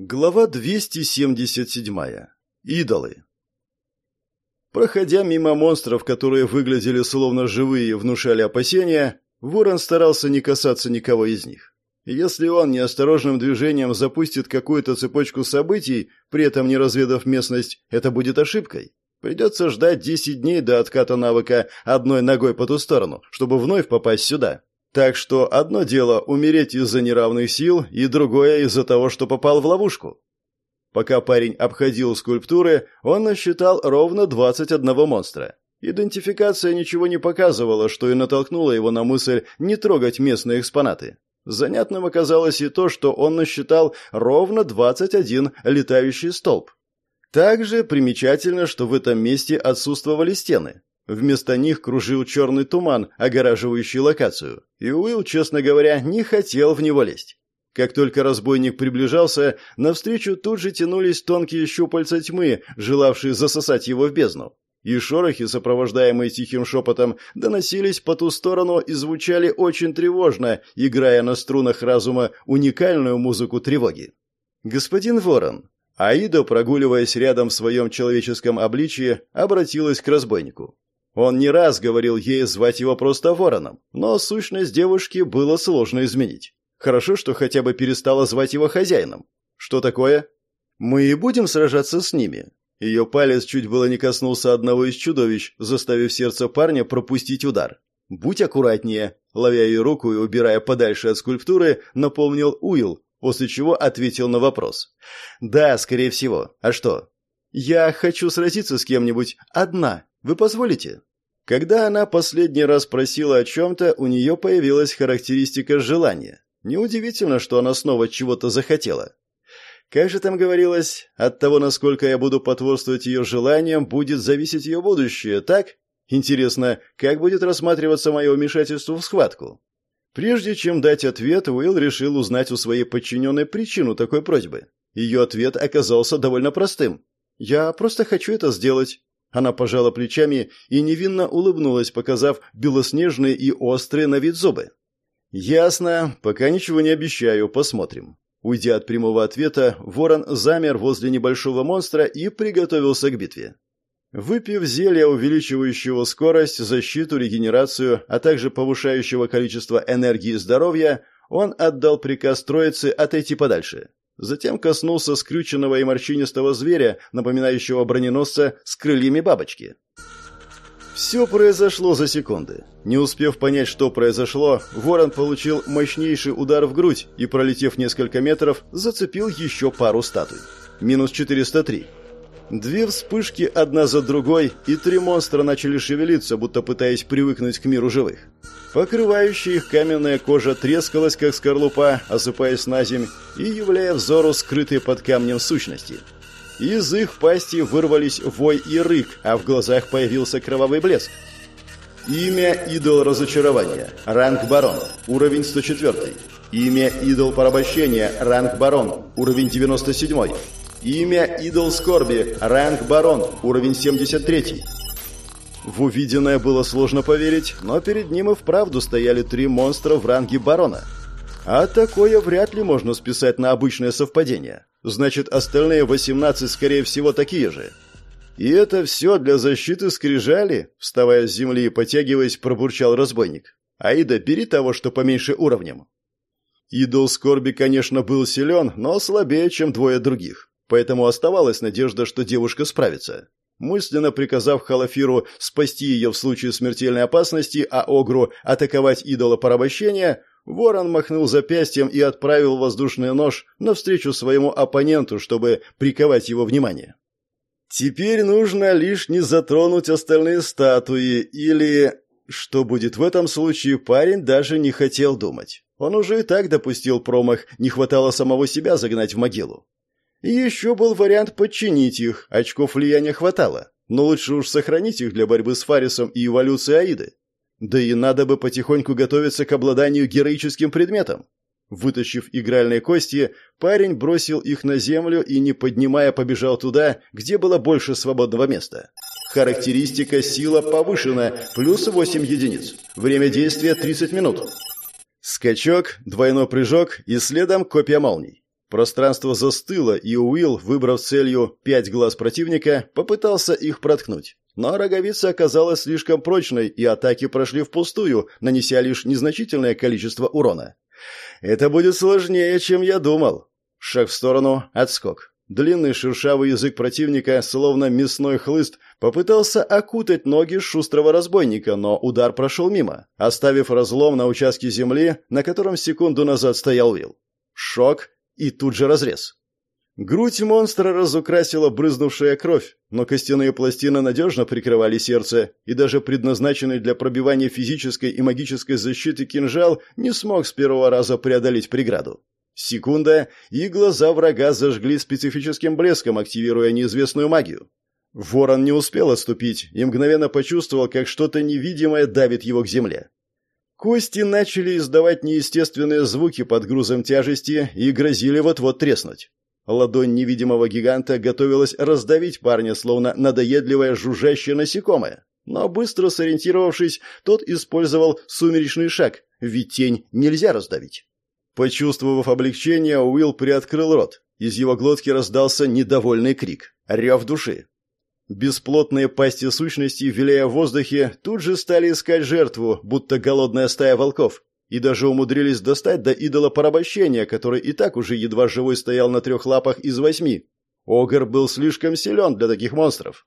Глава 277. Идолы. Проходя мимо монстров, которые выглядели словно живые и внушали опасения, Ворон старался не касаться никого из них. Если он неосторожным движением запустит какую-то цепочку событий, при этом не разведав местность, это будет ошибкой. Придется ждать 10 дней до отката навыка одной ногой по ту сторону, чтобы вновь попасть сюда. Так что одно дело умереть из-за неравных сил, и другое из-за того, что попал в ловушку. Пока парень обходил скульптуры, он насчитал ровно 21 монстра. Идентификация ничего не показывала, что и натолкнуло его на мысль не трогать местные экспонаты. Занятным оказалось и то, что он насчитал ровно 21 летающий столб. Также примечательно, что в этом месте отсутствовали стены. Вместо них кружил черный туман, огораживающий локацию, и Уилл, честно говоря, не хотел в него лезть. Как только разбойник приближался, навстречу тут же тянулись тонкие щупальца тьмы, желавшие засосать его в бездну. И шорохи, сопровождаемые тихим шепотом, доносились по ту сторону и звучали очень тревожно, играя на струнах разума уникальную музыку тревоги. «Господин Ворон», Аида, прогуливаясь рядом в своем человеческом обличье, обратилась к разбойнику. Он не раз говорил ей звать его просто вороном, но сущность девушки было сложно изменить. Хорошо, что хотя бы перестала звать его хозяином. Что такое? Мы и будем сражаться с ними. Ее палец чуть было не коснулся одного из чудовищ, заставив сердце парня пропустить удар. «Будь аккуратнее», ловя ее руку и убирая подальше от скульптуры, напомнил Уилл, после чего ответил на вопрос. «Да, скорее всего. А что?» «Я хочу сразиться с кем-нибудь. Одна. Вы позволите?» Когда она последний раз просила о чем-то, у нее появилась характеристика желания. Неудивительно, что она снова чего-то захотела. Как же там говорилось, от того, насколько я буду потворствовать ее желаниям, будет зависеть ее будущее, так? Интересно, как будет рассматриваться мое вмешательство в схватку? Прежде чем дать ответ, Уилл решил узнать у своей подчиненной причину такой просьбы. Ее ответ оказался довольно простым. «Я просто хочу это сделать. Она пожала плечами и невинно улыбнулась, показав белоснежные и острые на вид зубы. «Ясно. Пока ничего не обещаю. Посмотрим». Уйдя от прямого ответа, ворон замер возле небольшого монстра и приготовился к битве. Выпив зелье, увеличивающего скорость, защиту, регенерацию, а также повышающего количество энергии и здоровья, он отдал приказ троице отойти подальше. Затем коснулся скрюченного и морщинистого зверя, напоминающего броненосца с крыльями бабочки. Все произошло за секунды. Не успев понять, что произошло, ворон получил мощнейший удар в грудь и, пролетев несколько метров, зацепил еще пару статуй. Минус 403. Две вспышки одна за другой, и три монстра начали шевелиться, будто пытаясь привыкнуть к миру живых. Покрывающая их каменная кожа трескалась, как скорлупа, осыпаясь на земь и являя взору скрытые под камнем сущности. Из их пасти вырвались вой и рык, а в глазах появился кровавый блеск. Имя идол разочарования. Ранг барон. Уровень 104. Имя идол порабощения. Ранг барон. Уровень 97. Имя Идол Скорби, ранг Барон, уровень 73. В увиденное было сложно поверить, но перед ним и вправду стояли три монстра в ранге Барона. А такое вряд ли можно списать на обычное совпадение. Значит, остальные 18, скорее всего, такие же. И это все для защиты скрижали, вставая с земли и потягиваясь, пробурчал разбойник. Аида, бери того, что поменьше уровнем. Идол Скорби, конечно, был силен, но слабее, чем двое других. Поэтому оставалась надежда, что девушка справится. Мысленно приказав Халафиру спасти ее в случае смертельной опасности, а Огру атаковать идола порабощения, Ворон махнул запястьем и отправил воздушный нож навстречу своему оппоненту, чтобы приковать его внимание. Теперь нужно лишь не затронуть остальные статуи или... Что будет в этом случае, парень даже не хотел думать. Он уже и так допустил промах, не хватало самого себя загнать в могилу. Еще был вариант подчинить их, очков влияния хватало. Но лучше уж сохранить их для борьбы с Фарисом и эволюцией Аиды. Да и надо бы потихоньку готовиться к обладанию героическим предметом. Вытащив игральные кости, парень бросил их на землю и, не поднимая, побежал туда, где было больше свободного места. Характеристика сила повышена, плюс 8 единиц. Время действия 30 минут. Скачок, двойной прыжок и следом копья молний. Пространство застыло, и Уилл, выбрав целью пять глаз противника, попытался их проткнуть. Но роговица оказалась слишком прочной, и атаки прошли впустую, нанеся лишь незначительное количество урона. «Это будет сложнее, чем я думал». Шаг в сторону, отскок. Длинный шершавый язык противника, словно мясной хлыст, попытался окутать ноги шустрого разбойника, но удар прошел мимо, оставив разлом на участке земли, на котором секунду назад стоял Уилл. Шок и тут же разрез. Грудь монстра разукрасила брызнувшая кровь, но костяные пластины надежно прикрывали сердце, и даже предназначенный для пробивания физической и магической защиты кинжал не смог с первого раза преодолеть преграду. Секунда, и глаза врага зажгли специфическим блеском, активируя неизвестную магию. Ворон не успел отступить и мгновенно почувствовал, как что-то невидимое давит его к земле. Кости начали издавать неестественные звуки под грузом тяжести и грозили вот-вот треснуть. Ладонь невидимого гиганта готовилась раздавить парня, словно надоедливое жужжащее насекомое. Но быстро сориентировавшись, тот использовал сумеречный шаг, ведь тень нельзя раздавить. Почувствовав облегчение, Уилл приоткрыл рот. Из его глотки раздался недовольный крик. Рев души. Бесплотные пасти сущности, виляя в воздухе, тут же стали искать жертву, будто голодная стая волков, и даже умудрились достать до идола порабощения, который и так уже едва живой стоял на трех лапах из восьми. Огр был слишком силен для таких монстров.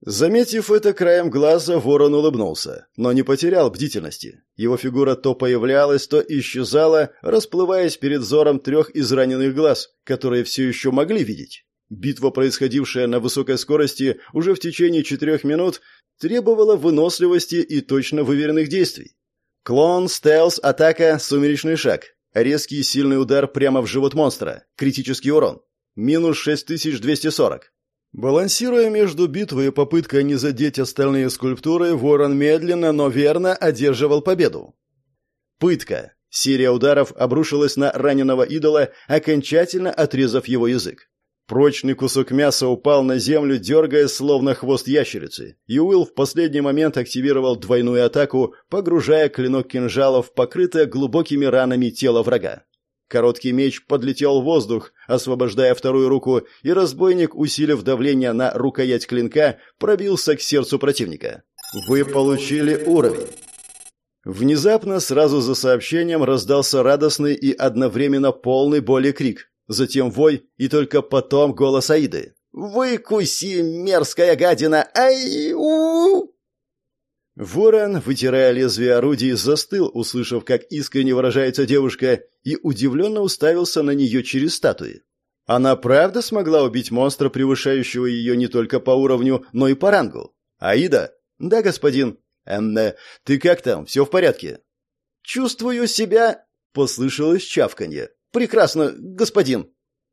Заметив это краем глаза, ворон улыбнулся, но не потерял бдительности. Его фигура то появлялась, то исчезала, расплываясь перед взором трех израненных глаз, которые все еще могли видеть. Битва, происходившая на высокой скорости уже в течение четырех минут, требовала выносливости и точно выверенных действий. Клон, стелс, атака, сумеречный шаг. Резкий сильный удар прямо в живот монстра. Критический урон. Минус 6240. Балансируя между битвой и попыткой не задеть остальные скульптуры, ворон медленно, но верно одерживал победу. Пытка. Серия ударов обрушилась на раненого идола, окончательно отрезав его язык. Прочный кусок мяса упал на землю, дергая словно хвост ящерицы, и Уилл в последний момент активировал двойную атаку, погружая клинок кинжала в покрытое глубокими ранами тело врага. Короткий меч подлетел в воздух, освобождая вторую руку, и разбойник, усилив давление на рукоять клинка, пробился к сердцу противника. «Вы получили уровень». Внезапно, сразу за сообщением, раздался радостный и одновременно полный боли крик. Затем вой, и только потом голос Аиды. «Выкуси, мерзкая гадина! Ай-у!» Ворон, вытирая лезвие орудий, застыл, услышав, как искренне выражается девушка, и удивленно уставился на нее через статуи. Она правда смогла убить монстра, превышающего ее не только по уровню, но и по рангу? Аида? Да, господин. Эм, ты как там? Все в порядке? Чувствую себя... Послышалось чавканье. Прекрасно, господин.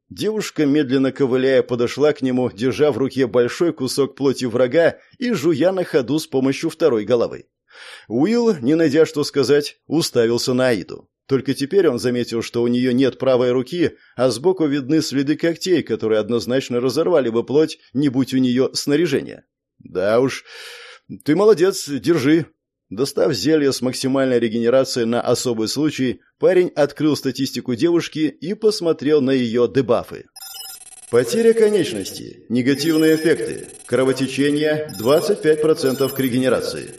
Девушка, медленно ковыляя, подошла к нему, держа в руке большой кусок плоти врага и жуя на ходу с помощью второй головы. Уилл, не найдя что сказать, уставился на Аиду. Только теперь он заметил, что у нее нет правой руки, а сбоку видны следы когтей, которые однозначно разорвали бы плоть, не будь у нее снаряжения. «Да уж, ты молодец, держи», Достав зелье с максимальной регенерацией на особый случай, парень открыл статистику девушки и посмотрел на ее дебафы. Потеря конечности. Негативные эффекты. Кровотечение 25% к регенерации.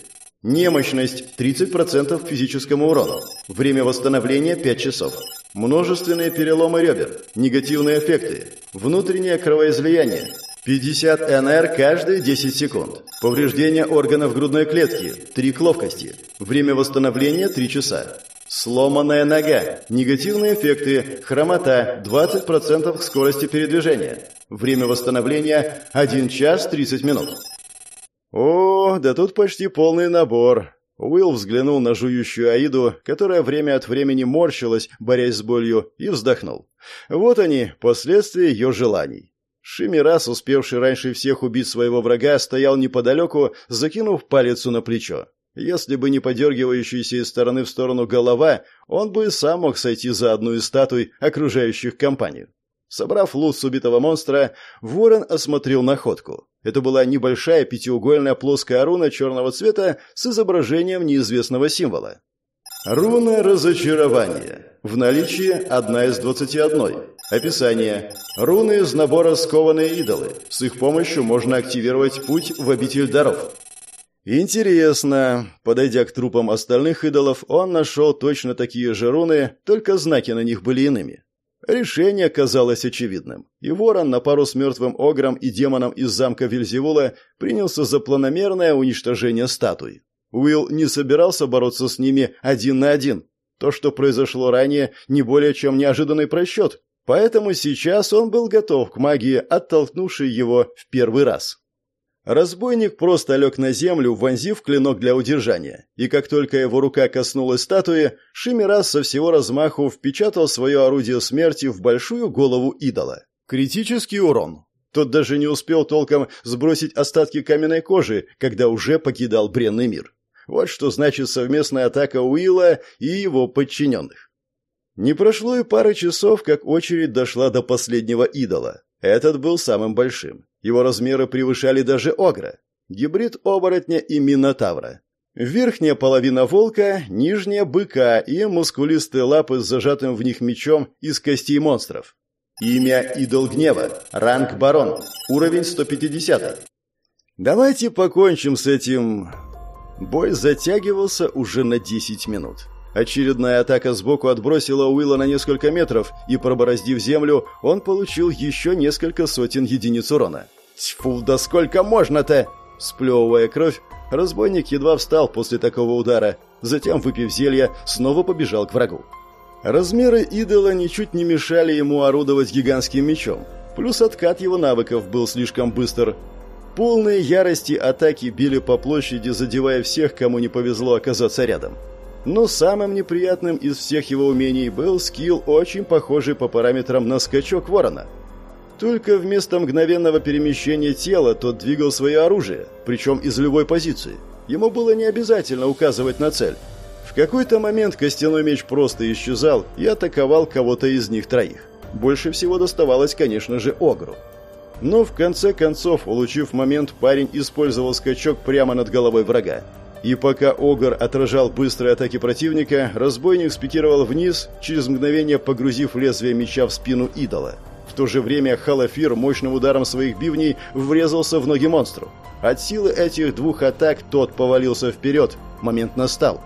Немощность 30% к физическому урону. Время восстановления 5 часов. Множественные переломы ребер. Негативные эффекты. Внутреннее кровоизлияние. 50 НР каждые 10 секунд. Повреждение органов грудной клетки. 3 к ловкости. Время восстановления 3 часа. Сломанная нога. Негативные эффекты. Хромота. 20% к скорости передвижения. Время восстановления 1 час 30 минут. О, да тут почти полный набор. Уилл взглянул на жующую Аиду, которая время от времени морщилась, борясь с болью, и вздохнул. Вот они, последствия ее желаний. Шимирас, успевший раньше всех убить своего врага, стоял неподалеку, закинув палицу на плечо. Если бы не подергивающаяся из стороны в сторону голова, он бы сам мог сойти за одну из статуй, окружающих компанию. Собрав лут с убитого монстра, Ворон осмотрел находку. Это была небольшая пятиугольная плоская руна черного цвета с изображением неизвестного символа. Руна разочарования. В наличии одна из двадцати одной. Описание. Руны из набора «Скованные идолы». С их помощью можно активировать путь в обитель даров. Интересно. Подойдя к трупам остальных идолов, он нашел точно такие же руны, только знаки на них были иными. Решение казалось очевидным, и ворон на пару с мертвым огром и демоном из замка Вильзевула принялся за планомерное уничтожение статуй. Уилл не собирался бороться с ними один на один. То, что произошло ранее, не более чем неожиданный просчет, поэтому сейчас он был готов к магии, оттолкнувшей его в первый раз. Разбойник просто лег на землю, вонзив клинок для удержания, и как только его рука коснулась статуи, Шимирас со всего размаху впечатал свое орудие смерти в большую голову идола. Критический урон. Тот даже не успел толком сбросить остатки каменной кожи, когда уже покидал бренный мир. Вот что значит совместная атака Уилла и его подчиненных. Не прошло и пары часов, как очередь дошла до последнего идола. Этот был самым большим. Его размеры превышали даже огра. Гибрид оборотня и минотавра. Верхняя половина волка, нижняя быка и мускулистые лапы с зажатым в них мечом из костей монстров. Имя Идол Гнева. Ранг Барон. Уровень 150. Давайте покончим с этим Бой затягивался уже на 10 минут. Очередная атака сбоку отбросила Уилла на несколько метров, и, пробороздив землю, он получил еще несколько сотен единиц урона. «Тьфу, да сколько можно-то!» Сплевывая кровь, разбойник едва встал после такого удара, затем, выпив зелье, снова побежал к врагу. Размеры идола ничуть не мешали ему орудовать гигантским мечом, плюс откат его навыков был слишком быстр, Полные ярости атаки били по площади, задевая всех, кому не повезло оказаться рядом. Но самым неприятным из всех его умений был скилл, очень похожий по параметрам на скачок ворона. Только вместо мгновенного перемещения тела тот двигал свое оружие, причем из любой позиции. Ему было не обязательно указывать на цель. В какой-то момент костяной меч просто исчезал и атаковал кого-то из них троих. Больше всего доставалось, конечно же, Огру. Но в конце концов, улучив момент, парень использовал скачок прямо над головой врага. И пока Огр отражал быстрые атаки противника, разбойник спикировал вниз, через мгновение погрузив лезвие меча в спину идола. В то же время Халафир мощным ударом своих бивней врезался в ноги монстру. От силы этих двух атак тот повалился вперед. Момент настал.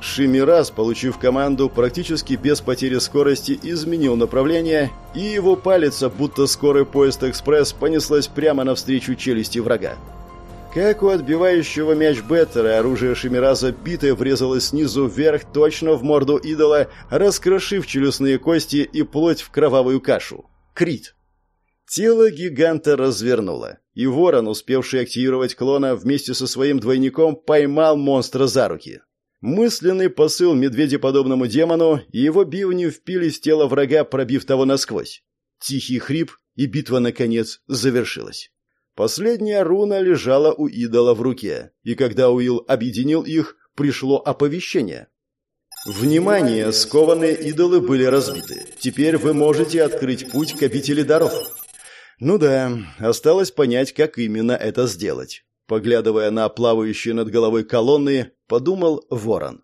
Шимирас, получив команду, практически без потери скорости изменил направление, и его палец, будто скорый поезд «Экспресс», понеслась прямо навстречу челюсти врага. Как у отбивающего мяч Беттера, оружие Шимираза битое врезалось снизу вверх точно в морду идола, раскрошив челюстные кости и плоть в кровавую кашу. Крит. Тело гиганта развернуло, и ворон, успевший активировать клона вместе со своим двойником, поймал монстра за руки. Мысленный посыл медведеподобному демону, и его бивни впились в тело врага, пробив того насквозь. Тихий хрип, и битва, наконец, завершилась. Последняя руна лежала у идола в руке, и когда Уилл объединил их, пришло оповещение. «Внимание! Скованные идолы были разбиты. Теперь вы можете открыть путь к обители даров». Ну да, осталось понять, как именно это сделать. Поглядывая на плавающие над головой колонны, подумал Ворон.